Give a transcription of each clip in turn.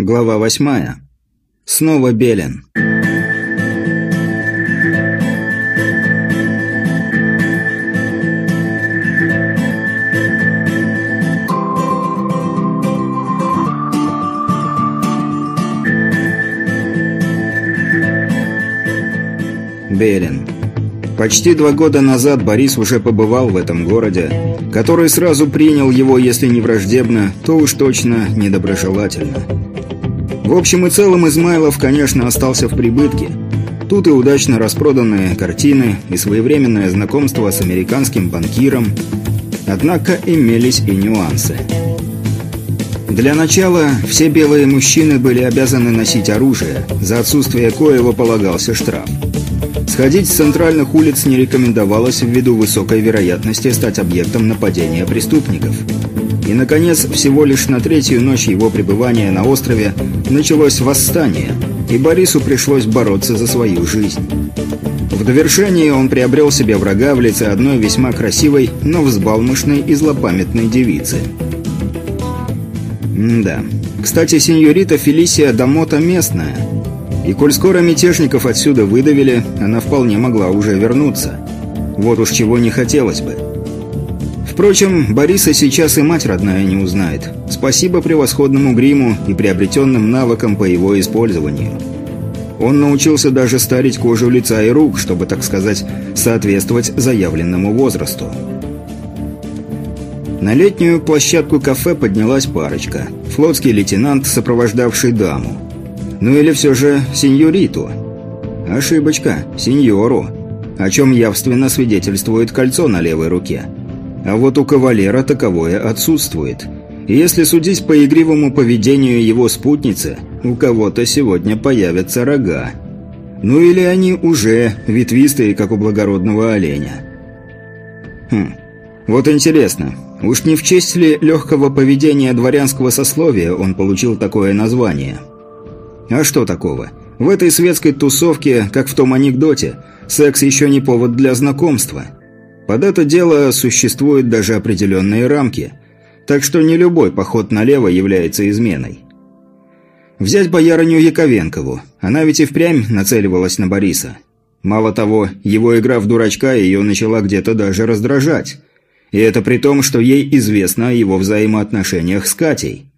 Глава восьмая. Снова Белен. Белен. Почти два года назад Борис уже побывал в этом городе, который сразу принял его, если не враждебно, то уж точно недоброжелательно. В общем и целом Измайлов, конечно, остался в прибытке. Тут и удачно распроданные картины, и своевременное знакомство с американским банкиром. Однако имелись и нюансы. Для начала все белые мужчины были обязаны носить оружие, за отсутствие коего полагался штраф. Сходить с центральных улиц не рекомендовалось ввиду высокой вероятности стать объектом нападения преступников. И, наконец, всего лишь на третью ночь его пребывания на острове началось восстание, и Борису пришлось бороться за свою жизнь. В довершение он приобрел себе врага в лице одной весьма красивой, но взбалмошной и злопамятной девицы. М да. Кстати, сеньорита Фелисия Дамота местная. И коль скоро мятежников отсюда выдавили, она вполне могла уже вернуться. Вот уж чего не хотелось бы. Впрочем, Бориса сейчас и мать родная не узнает. Спасибо превосходному гриму и приобретенным навыкам по его использованию. Он научился даже старить кожу лица и рук, чтобы, так сказать, соответствовать заявленному возрасту. На летнюю площадку кафе поднялась парочка. Флотский лейтенант, сопровождавший даму. Ну или все же сеньориту. Ошибочка, сеньору. О чем явственно свидетельствует кольцо на левой руке. А вот у кавалера таковое отсутствует. Если судить по игривому поведению его спутницы, у кого-то сегодня появятся рога. Ну или они уже ветвистые, как у благородного оленя. Хм, вот интересно, уж не в честь ли легкого поведения дворянского сословия он получил такое название? А что такого? В этой светской тусовке, как в том анекдоте, секс еще не повод для знакомства – под это дело существуют даже определенные рамки, так что не любой поход налево является изменой. Взять боярыню Яковенкову, она ведь и впрямь нацеливалась на Бориса. Мало того, его игра в дурачка ее начала где-то даже раздражать. И это при том, что ей известно о его взаимоотношениях с Катей.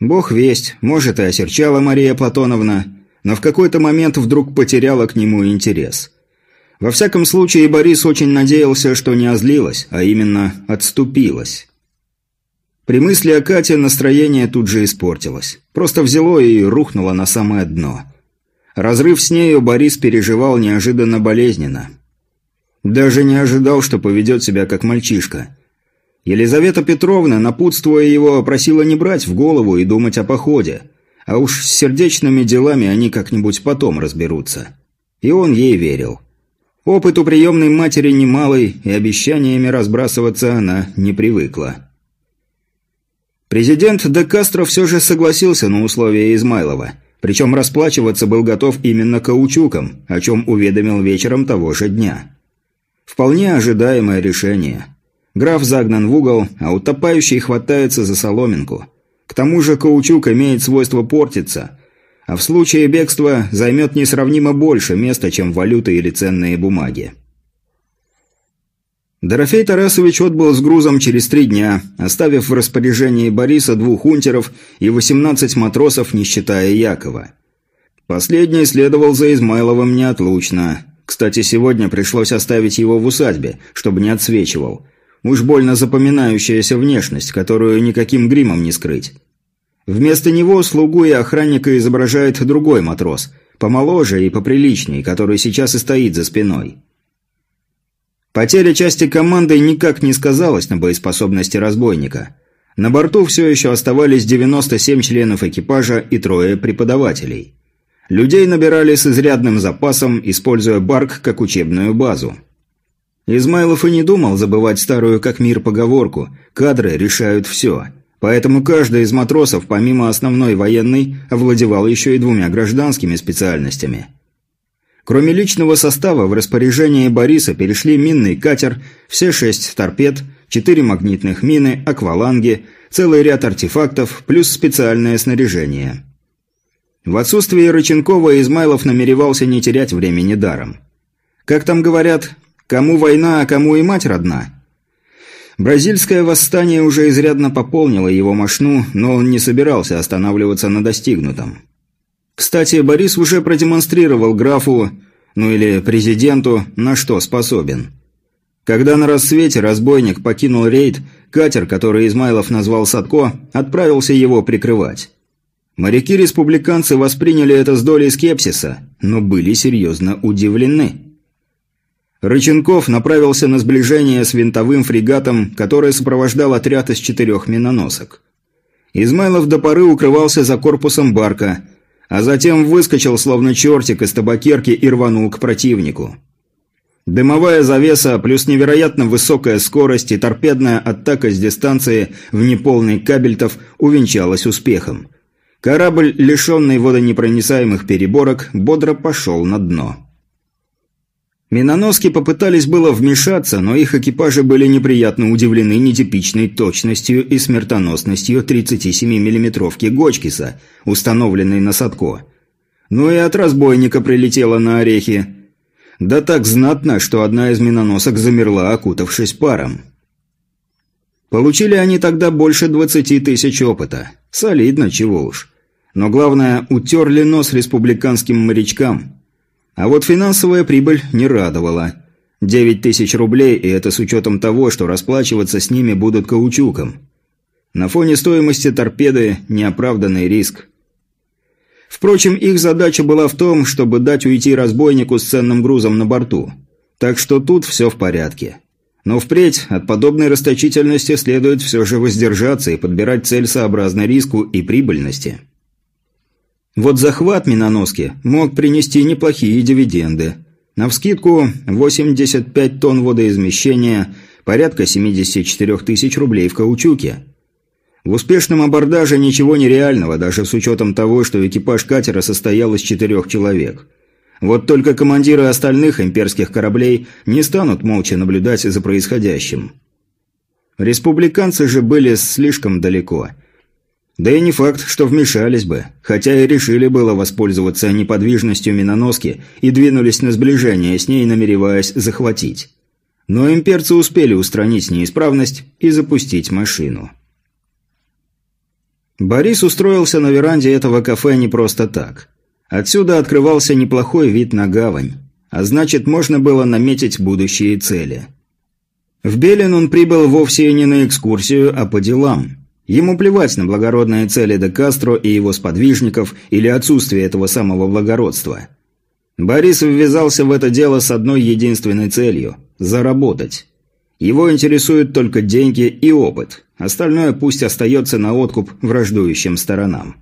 Бог весть, может и осерчала Мария Платоновна, но в какой-то момент вдруг потеряла к нему интерес – во всяком случае, Борис очень надеялся, что не озлилась, а именно отступилась. При мысли о Кате настроение тут же испортилось. Просто взяло и рухнуло на самое дно. Разрыв с нею Борис переживал неожиданно болезненно. Даже не ожидал, что поведет себя как мальчишка. Елизавета Петровна, напутствуя его, просила не брать в голову и думать о походе. А уж с сердечными делами они как-нибудь потом разберутся. И он ей верил. Опыт у приемной матери немалый, и обещаниями разбрасываться она не привыкла. Президент Де Кастро все же согласился на условия Измайлова, причем расплачиваться был готов именно каучуком, о чем уведомил вечером того же дня. Вполне ожидаемое решение. Граф загнан в угол, а утопающий хватается за соломинку. К тому же каучук имеет свойство портиться – а в случае бегства займет несравнимо больше места, чем валюты или ценные бумаги. Дорофей Тарасович отбыл с грузом через три дня, оставив в распоряжении Бориса двух унтеров и 18 матросов, не считая Якова. Последний следовал за Измайловым неотлучно. Кстати, сегодня пришлось оставить его в усадьбе, чтобы не отсвечивал. Уж больно запоминающаяся внешность, которую никаким гримом не скрыть. Вместо него слугу и охранника изображает другой матрос, помоложе и поприличней, который сейчас и стоит за спиной. Потеря части команды никак не сказалась на боеспособности разбойника. На борту все еще оставались 97 членов экипажа и трое преподавателей. Людей набирали с изрядным запасом, используя Барк как учебную базу. Измайлов и не думал забывать старую как мир поговорку «кадры решают все», Поэтому каждый из матросов, помимо основной военной, овладевал еще и двумя гражданскими специальностями. Кроме личного состава, в распоряжение Бориса перешли минный катер, все шесть торпед, четыре магнитных мины, акваланги, целый ряд артефактов, плюс специальное снаряжение. В отсутствие Рыченкова Измайлов намеревался не терять времени даром. Как там говорят, кому война, а кому и мать родна? Бразильское восстание уже изрядно пополнило его мошну, но он не собирался останавливаться на достигнутом. Кстати, Борис уже продемонстрировал графу, ну или президенту, на что способен. Когда на рассвете разбойник покинул рейд, катер, который Измайлов назвал Садко, отправился его прикрывать. Моряки-республиканцы восприняли это с долей скепсиса, но были серьезно удивлены. Рыченков направился на сближение с винтовым фрегатом, который сопровождал отряд из четырех миноносок. Измайлов до поры укрывался за корпусом барка, а затем выскочил, словно чертик из табакерки и рванул к противнику. Дымовая завеса плюс невероятно высокая скорость и торпедная атака с дистанции в неполный кабельтов увенчалась успехом. Корабль, лишенный водонепроницаемых переборок, бодро пошел на дно. Миноноски попытались было вмешаться, но их экипажи были неприятно удивлены нетипичной точностью и смертоносностью 37 миллиметровки Гочкиса, установленной на Садко. Ну и от разбойника прилетело на орехи. Да так знатно, что одна из миноносок замерла, окутавшись паром. Получили они тогда больше 20 тысяч опыта. Солидно, чего уж. Но главное, утерли нос республиканским морячкам – а вот финансовая прибыль не радовала. 9 тысяч рублей, и это с учетом того, что расплачиваться с ними будут каучуком. На фоне стоимости торпеды неоправданный риск. Впрочем, их задача была в том, чтобы дать уйти разбойнику с ценным грузом на борту. Так что тут все в порядке. Но впредь от подобной расточительности следует все же воздержаться и подбирать цель сообразно риску и прибыльности. Вот захват миноноски мог принести неплохие дивиденды. Навскидку 85 тонн водоизмещения, порядка 74 тысяч рублей в каучуке. В успешном абордаже ничего нереального, даже с учетом того, что экипаж катера состоял из четырех человек. Вот только командиры остальных имперских кораблей не станут молча наблюдать за происходящим. Республиканцы же были слишком далеко – да и не факт, что вмешались бы, хотя и решили было воспользоваться неподвижностью миноноски и двинулись на сближение с ней, намереваясь захватить. Но имперцы успели устранить неисправность и запустить машину. Борис устроился на веранде этого кафе не просто так. Отсюда открывался неплохой вид на гавань, а значит, можно было наметить будущие цели. В Белин он прибыл вовсе не на экскурсию, а по делам – Ему плевать на благородные цели де Кастро и его сподвижников или отсутствие этого самого благородства. Борис ввязался в это дело с одной единственной целью – заработать. Его интересуют только деньги и опыт, остальное пусть остается на откуп враждующим сторонам.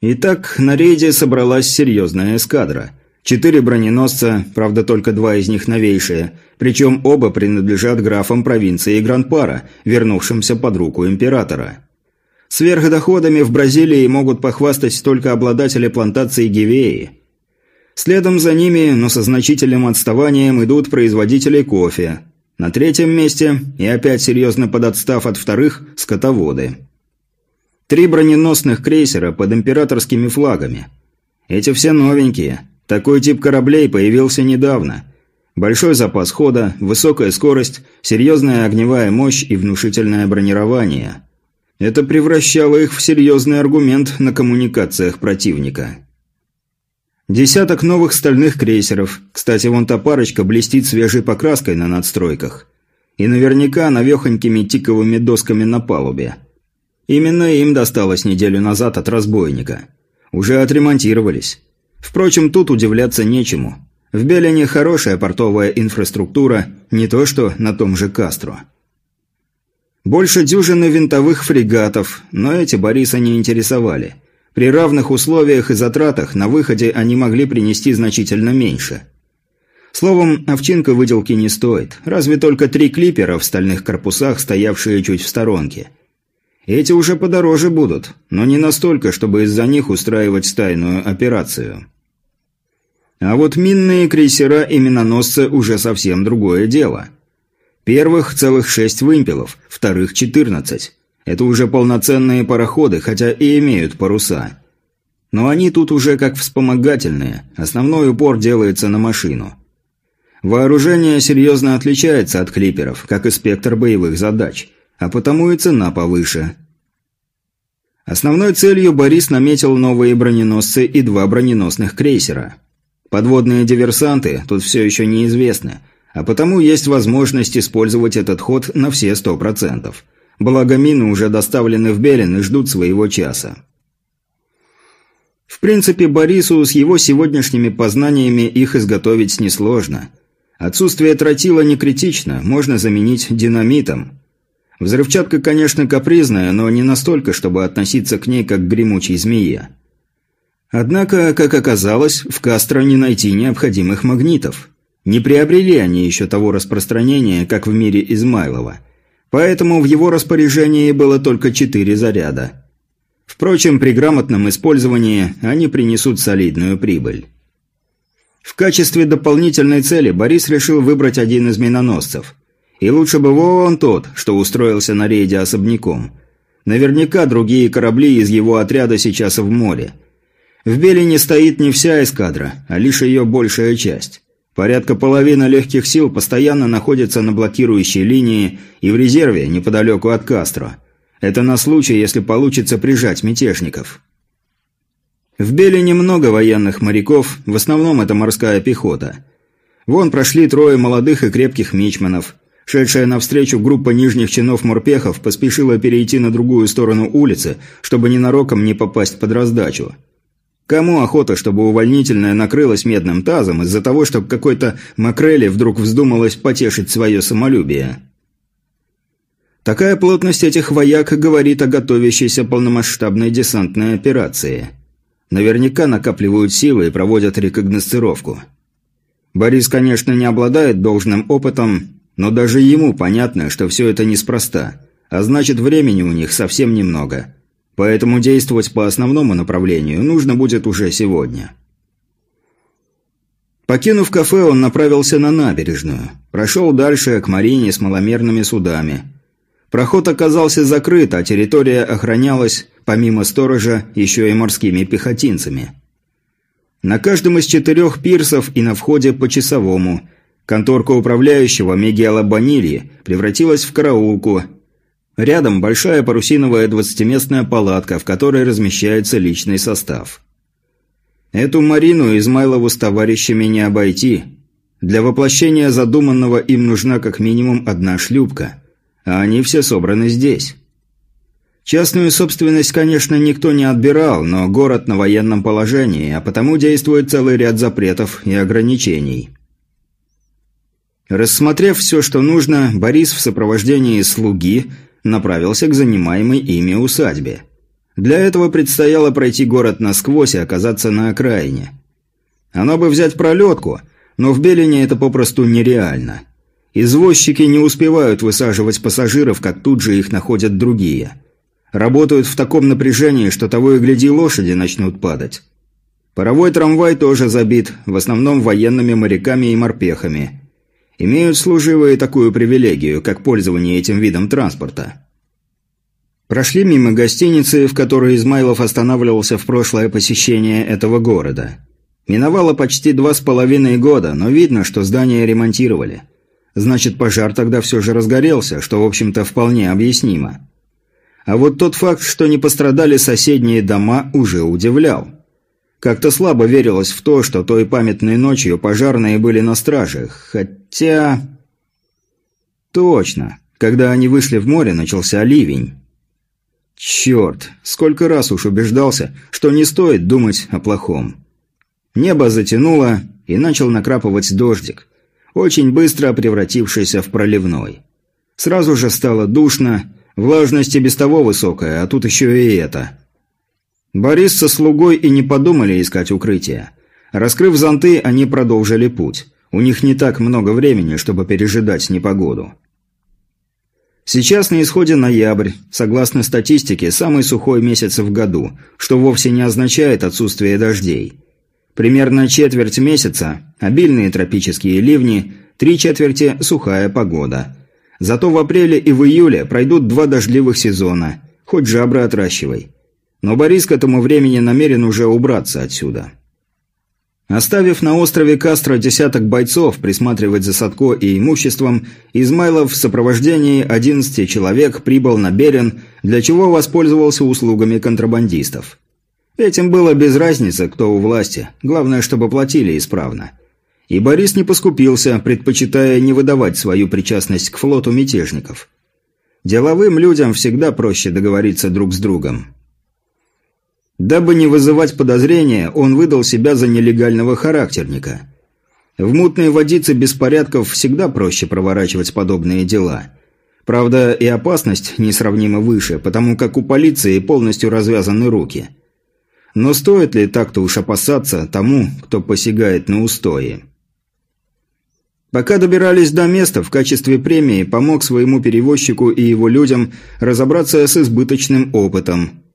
Итак, на рейде собралась серьезная эскадра – Четыре броненосца, правда только два из них новейшие, причем оба принадлежат графам провинции Гранпара, вернувшимся под руку императора. Сверхдоходами в Бразилии могут похвастать только обладатели плантации Гивеи. Следом за ними, но со значительным отставанием, идут производители кофе. На третьем месте, и опять серьезно подотстав от вторых, скотоводы. Три броненосных крейсера под императорскими флагами. Эти все новенькие – такой тип кораблей появился недавно. Большой запас хода, высокая скорость, серьезная огневая мощь и внушительное бронирование. Это превращало их в серьезный аргумент на коммуникациях противника. Десяток новых стальных крейсеров. Кстати, вон та парочка блестит свежей покраской на надстройках. И наверняка навехонькими тиковыми досками на палубе. Именно им досталось неделю назад от разбойника. Уже отремонтировались. Впрочем, тут удивляться нечему. В Белине хорошая портовая инфраструктура, не то что на том же Кастро. Больше дюжины винтовых фрегатов, но эти Бориса не интересовали. При равных условиях и затратах на выходе они могли принести значительно меньше. Словом, овчинка выделки не стоит, разве только три клипера в стальных корпусах, стоявшие чуть в сторонке. Эти уже подороже будут, но не настолько, чтобы из-за них устраивать стайную операцию. А вот минные крейсера и миноносцы уже совсем другое дело. Первых целых шесть вымпелов, вторых четырнадцать. Это уже полноценные пароходы, хотя и имеют паруса. но они тут уже как вспомогательные, основной упор делается на машину. Вооружение серьезно отличается от клиперов, как и спектр боевых задач, а потому и цена повыше. Основной целью Борис наметил новые броненосцы и два броненосных крейсера. Подводные диверсанты тут все еще неизвестны, а потому есть возможность использовать этот ход на все сто процентов. Благо мины уже доставлены в Белин и ждут своего часа. В принципе, Борису с его сегодняшними познаниями их изготовить несложно. Отсутствие тротила не критично, можно заменить динамитом. Взрывчатка, конечно, капризная, но не настолько, чтобы относиться к ней как к гремучей змее. Однако, как оказалось, в Кастро не найти необходимых магнитов. Не приобрели они еще того распространения, как в мире Измайлова. Поэтому в его распоряжении было только четыре заряда. Впрочем, при грамотном использовании они принесут солидную прибыль. В качестве дополнительной цели Борис решил выбрать один из миноносцев. И лучше бы вон тот, что устроился на рейде особняком. Наверняка другие корабли из его отряда сейчас в море. В Белине стоит не вся эскадра, а лишь ее большая часть. Порядка половины легких сил постоянно находится на блокирующей линии и в резерве неподалеку от Кастро – это на случай, если получится прижать мятежников. В Белине много военных моряков, в основном это морская пехота. Вон прошли трое молодых и крепких мичманов. Шедшая навстречу группа нижних чинов морпехов поспешила перейти на другую сторону улицы, чтобы ненароком не попасть под раздачу. Кому охота, чтобы увольнительная накрылась медным тазом из-за того, чтобы какой-то макрели вдруг вздумалось потешить свое самолюбие? Такая плотность этих вояк говорит о готовящейся полномасштабной десантной операции. Наверняка накапливают силы и проводят рекогносцировку. Борис, конечно, не обладает должным опытом, но даже ему понятно, что все это неспроста, а значит времени у них совсем немного. Поэтому действовать по основному направлению нужно будет уже сегодня. Покинув кафе, он направился на набережную. Прошел дальше к Марине с маломерными судами – Проход оказался закрыт, а территория охранялась, помимо сторожа, еще и морскими пехотинцами. На каждом из четырех пирсов и на входе по часовому. Конторка управляющего Мегиала Банильи превратилась в караулку. Рядом большая парусиновая двадцатиместная палатка, в которой размещается личный состав. Эту Марину Измайлову с товарищами не обойти. Для воплощения задуманного им нужна как минимум одна шлюпка – а они все собраны здесь. Частную собственность, конечно, никто не отбирал, но город на военном положении, а потому действует целый ряд запретов и ограничений. Рассмотрев все, что нужно, Борис в сопровождении слуги направился к занимаемой ими усадьбе. Для этого предстояло пройти город насквозь и оказаться на окраине. Оно бы взять пролетку, но в Белине это попросту нереально – Извозчики не успевают высаживать пассажиров, как тут же их находят другие. Работают в таком напряжении, что того и гляди лошади начнут падать. Паровой трамвай тоже забит, в основном военными моряками и морпехами. Имеют служивые такую привилегию, как пользование этим видом транспорта. Прошли мимо гостиницы, в которой Измайлов останавливался в прошлое посещение этого города. Миновало почти два с половиной года, но видно, что здание ремонтировали – Значит, пожар тогда все же разгорелся, что, в общем-то, вполне объяснимо. А вот тот факт, что не пострадали соседние дома, уже удивлял. Как-то слабо верилось в то, что той памятной ночью пожарные были на страже, хотя... Точно. Когда они вышли в море, начался ливень. Черт, сколько раз уж убеждался, что не стоит думать о плохом. Небо затянуло, и начал накрапывать дождик очень быстро превратившийся в проливной. Сразу же стало душно, влажность и без того высокая, а тут еще и это. Борис со слугой и не подумали искать укрытие. Раскрыв зонты, они продолжили путь. У них не так много времени, чтобы пережидать непогоду. Сейчас на исходе ноябрь, согласно статистике, самый сухой месяц в году, что вовсе не означает отсутствие дождей. Примерно четверть месяца – обильные тропические ливни, три четверти – сухая погода. Зато в апреле и в июле пройдут два дождливых сезона, хоть жабры отращивай. Но Борис к этому времени намерен уже убраться отсюда. Оставив на острове Кастро десяток бойцов присматривать за Садко и имуществом, Измайлов в сопровождении 11 человек прибыл на Берен, для чего воспользовался услугами контрабандистов. Этим было без разницы, кто у власти, главное, чтобы платили исправно. И Борис не поскупился, предпочитая не выдавать свою причастность к флоту мятежников. Деловым людям всегда проще договориться друг с другом. Дабы не вызывать подозрения, он выдал себя за нелегального характерника. В мутной водице беспорядков всегда проще проворачивать подобные дела. Правда, и опасность несравнимо выше, потому как у полиции полностью развязаны руки. Но стоит ли так-то уж опасаться тому, кто посягает на устои? Пока добирались до места, в качестве премии помог своему перевозчику и его людям разобраться с избыточным опытом –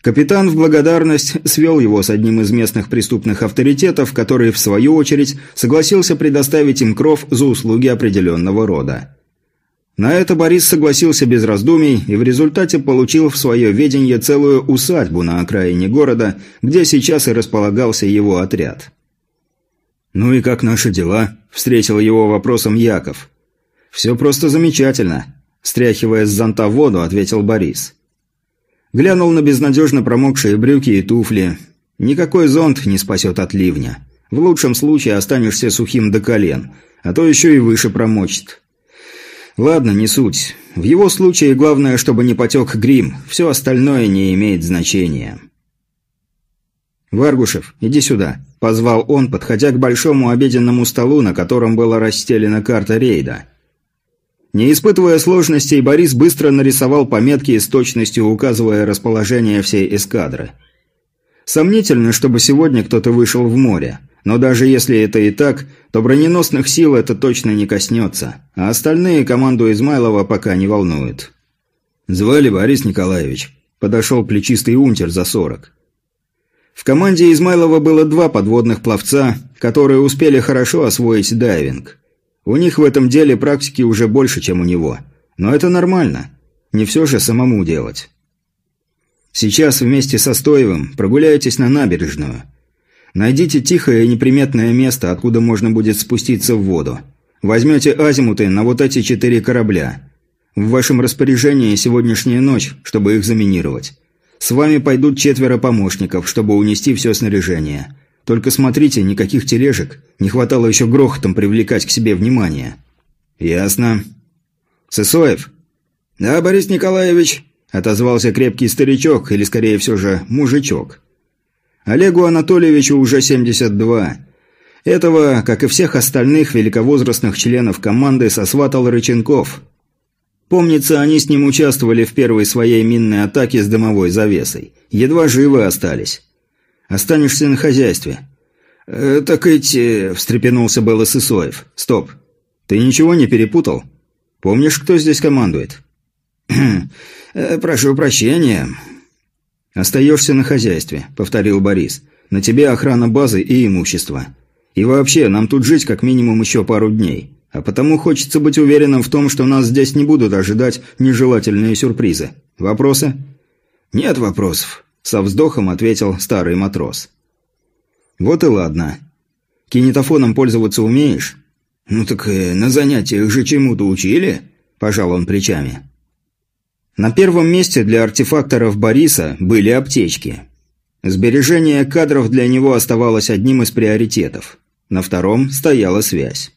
Капитан в благодарность свел его с одним из местных преступных авторитетов, который, в свою очередь, согласился предоставить им кров за услуги определенного рода. На это Борис согласился без раздумий и в результате получил в свое ведение целую усадьбу на окраине города, где сейчас и располагался его отряд. «Ну и как наши дела?» – встретил его вопросом Яков. «Все просто замечательно», – стряхивая с зонта воду, ответил Борис. Глянул на безнадежно промокшие брюки и туфли. Никакой зонт не спасет от ливня. В лучшем случае останешься сухим до колен, а то еще и выше промочит. Ладно, не суть. В его случае главное, чтобы не потек грим, все остальное не имеет значения. «Варгушев, иди сюда», – позвал он, подходя к большому обеденному столу, на котором была расстелена карта рейда – не испытывая сложностей, Борис быстро нарисовал пометки с точностью указывая расположение всей эскадры. Сомнительно, чтобы сегодня кто-то вышел в море, но даже если это и так, то броненосных сил это точно не коснется, а остальные команду Измайлова пока не волнуют. «Звали Борис Николаевич», – подошел плечистый унтер за сорок. В команде Измайлова было два подводных пловца, которые успели хорошо освоить дайвинг. У них в этом деле практики уже больше, чем у него. Но это нормально. Не все же самому делать. Сейчас вместе со Стоевым прогуляйтесь на набережную. Найдите тихое и неприметное место, откуда можно будет спуститься в воду. Возьмете азимуты на вот эти четыре корабля. В вашем распоряжении сегодняшняя ночь, чтобы их заминировать. С вами пойдут четверо помощников, чтобы унести все снаряжение. Только смотрите, никаких тележек. Не хватало еще грохотом привлекать к себе внимание. Ясно. Сысоев? Да, Борис Николаевич, отозвался крепкий старичок, или скорее все же мужичок. Олегу Анатольевичу уже 72. Этого, как и всех остальных великовозрастных членов команды, сосватал Рыченков. Помнится, они с ним участвовали в первой своей минной атаке с дымовой завесой. Едва живы остались. Останешься на хозяйстве». «Э, «Так эти...» – встрепенулся было Сысоев. «Стоп. Ты ничего не перепутал? Помнишь, кто здесь командует?» «Э, «Прошу прощения». «Остаешься на хозяйстве», – повторил Борис. «На тебе охрана базы и имущества. И вообще, нам тут жить как минимум еще пару дней. А потому хочется быть уверенным в том, что нас здесь не будут ожидать нежелательные сюрпризы. Вопросы?» «Нет вопросов», со вздохом ответил старый матрос. «Вот и ладно. Кинетофоном пользоваться умеешь?» «Ну так э, на занятиях же чему-то учили?» – пожал он плечами. На первом месте для артефакторов Бориса были аптечки. Сбережение кадров для него оставалось одним из приоритетов. На втором стояла связь.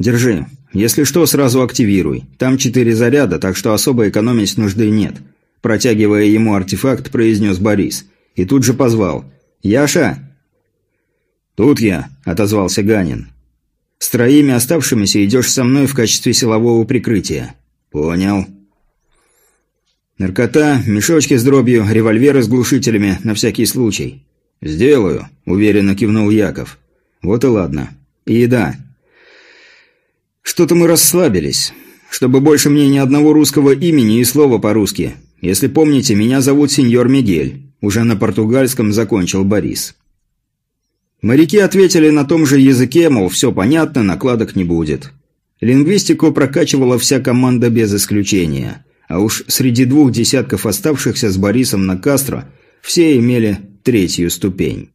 «Держи. Если что, сразу активируй. Там четыре заряда, так что особо экономить нужды нет. Протягивая ему артефакт, произнес Борис. И тут же позвал. «Яша!» «Тут я», – отозвался Ганин. «С троими оставшимися идешь со мной в качестве силового прикрытия». «Понял». «Наркота, мешочки с дробью, револьверы с глушителями, на всякий случай». «Сделаю», – уверенно кивнул Яков. «Вот и ладно. И еда». «Что-то мы расслабились. Чтобы больше мне ни одного русского имени и слова по-русски. Если помните, меня зовут сеньор Мигель. Уже на португальском закончил Борис. Моряки ответили на том же языке, мол, все понятно, накладок не будет. Лингвистику прокачивала вся команда без исключения. А уж среди двух десятков оставшихся с Борисом на Кастро все имели третью ступень.